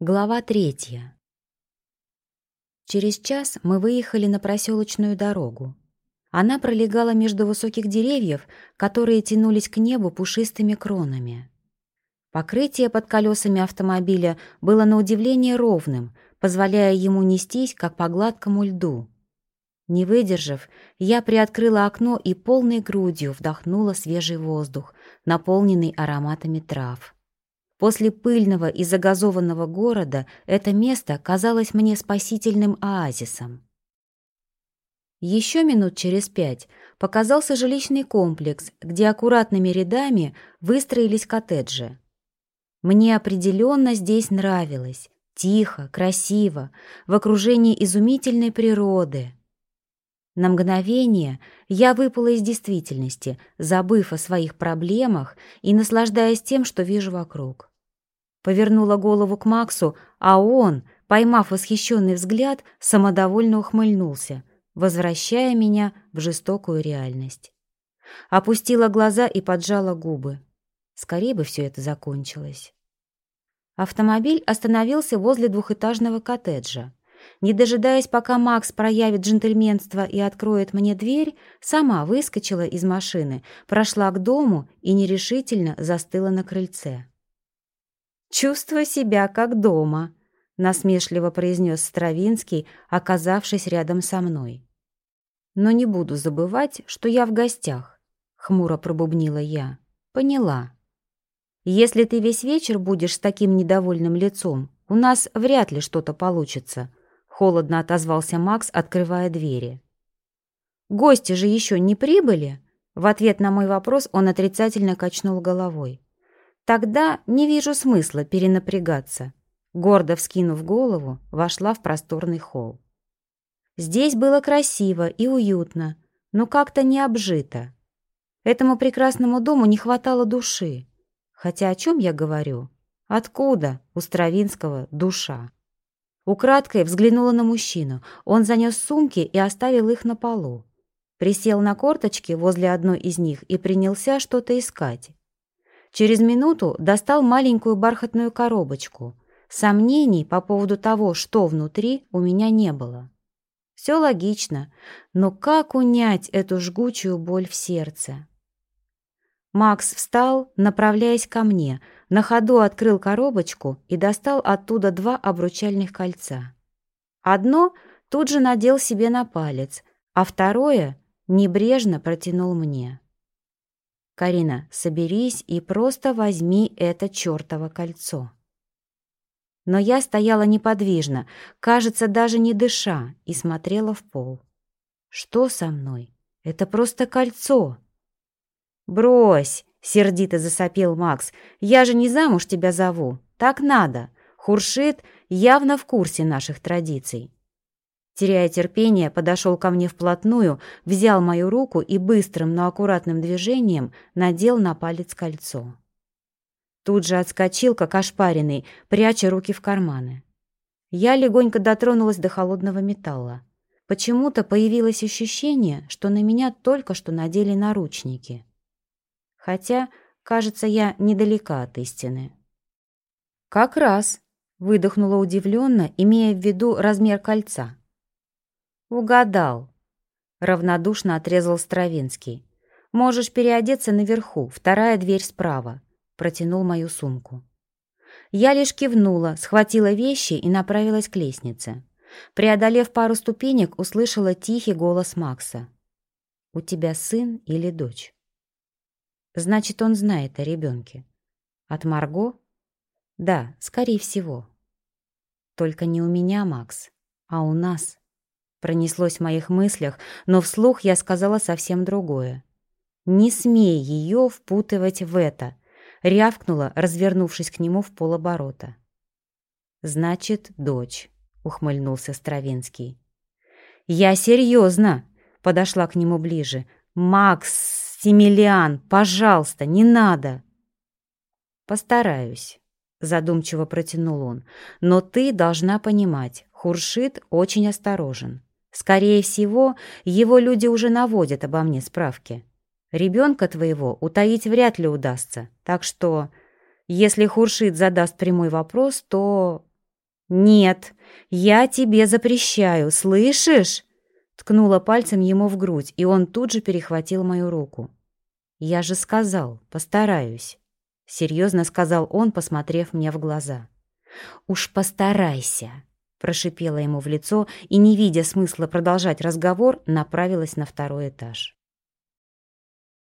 Глава третья. Через час мы выехали на проселочную дорогу. Она пролегала между высоких деревьев, которые тянулись к небу пушистыми кронами. Покрытие под колесами автомобиля было на удивление ровным, позволяя ему нестись, как по гладкому льду. Не выдержав, я приоткрыла окно и полной грудью вдохнула свежий воздух, наполненный ароматами трав. После пыльного и загазованного города это место казалось мне спасительным оазисом. Еще минут через пять показался жилищный комплекс, где аккуратными рядами выстроились коттеджи. Мне определенно здесь нравилось. Тихо, красиво, в окружении изумительной природы. На мгновение я выпала из действительности, забыв о своих проблемах и наслаждаясь тем, что вижу вокруг. Повернула голову к Максу, а он, поймав восхищенный взгляд, самодовольно ухмыльнулся, возвращая меня в жестокую реальность. Опустила глаза и поджала губы. Скорее бы все это закончилось. Автомобиль остановился возле двухэтажного коттеджа. Не дожидаясь, пока Макс проявит джентльменство и откроет мне дверь, сама выскочила из машины, прошла к дому и нерешительно застыла на крыльце. «Чувствую себя как дома», — насмешливо произнес Стравинский, оказавшись рядом со мной. «Но не буду забывать, что я в гостях», — хмуро пробубнила я. «Поняла. Если ты весь вечер будешь с таким недовольным лицом, у нас вряд ли что-то получится», — холодно отозвался Макс, открывая двери. «Гости же еще не прибыли?» В ответ на мой вопрос он отрицательно качнул головой. Тогда не вижу смысла перенапрягаться. Гордо вскинув голову, вошла в просторный холл. Здесь было красиво и уютно, но как-то не обжито. Этому прекрасному дому не хватало души. Хотя о чем я говорю? Откуда у Стравинского душа? Украдкой взглянула на мужчину. Он занес сумки и оставил их на полу. Присел на корточки возле одной из них и принялся что-то искать. Через минуту достал маленькую бархатную коробочку. Сомнений по поводу того, что внутри, у меня не было. Все логично, но как унять эту жгучую боль в сердце? Макс встал, направляясь ко мне, на ходу открыл коробочку и достал оттуда два обручальных кольца. Одно тут же надел себе на палец, а второе небрежно протянул мне. «Карина, соберись и просто возьми это чертово кольцо». Но я стояла неподвижно, кажется, даже не дыша, и смотрела в пол. «Что со мной? Это просто кольцо!» «Брось!» — сердито засопел Макс. «Я же не замуж тебя зову. Так надо. Хуршит явно в курсе наших традиций. Теряя терпение, подошел ко мне вплотную, взял мою руку и быстрым, но аккуратным движением надел на палец кольцо. Тут же отскочил, как ошпаренный, пряча руки в карманы. Я легонько дотронулась до холодного металла. Почему-то появилось ощущение, что на меня только что надели наручники. Хотя, кажется, я недалека от истины. «Как раз», — выдохнула удивленно, имея в виду размер кольца. «Угадал», — равнодушно отрезал Стравинский. «Можешь переодеться наверху, вторая дверь справа», — протянул мою сумку. Я лишь кивнула, схватила вещи и направилась к лестнице. Преодолев пару ступенек, услышала тихий голос Макса. «У тебя сын или дочь?» «Значит, он знает о ребенке». «От Марго?» «Да, скорее всего». «Только не у меня, Макс, а у нас». Пронеслось в моих мыслях, но вслух я сказала совсем другое. «Не смей ее впутывать в это!» — рявкнула, развернувшись к нему в полоборота. «Значит, дочь», — ухмыльнулся Стравинский. «Я серьезно!» — подошла к нему ближе. «Макс, Семилиан, пожалуйста, не надо!» «Постараюсь», — задумчиво протянул он. «Но ты должна понимать, Хуршит очень осторожен. Скорее всего, его люди уже наводят обо мне справки. Ребенка твоего утаить вряд ли удастся, так что, если Хуршит задаст прямой вопрос, то... «Нет, я тебе запрещаю, слышишь?» Ткнула пальцем ему в грудь, и он тут же перехватил мою руку. «Я же сказал, постараюсь», — серьезно сказал он, посмотрев мне в глаза. «Уж постарайся», — прошипела ему в лицо и, не видя смысла продолжать разговор, направилась на второй этаж.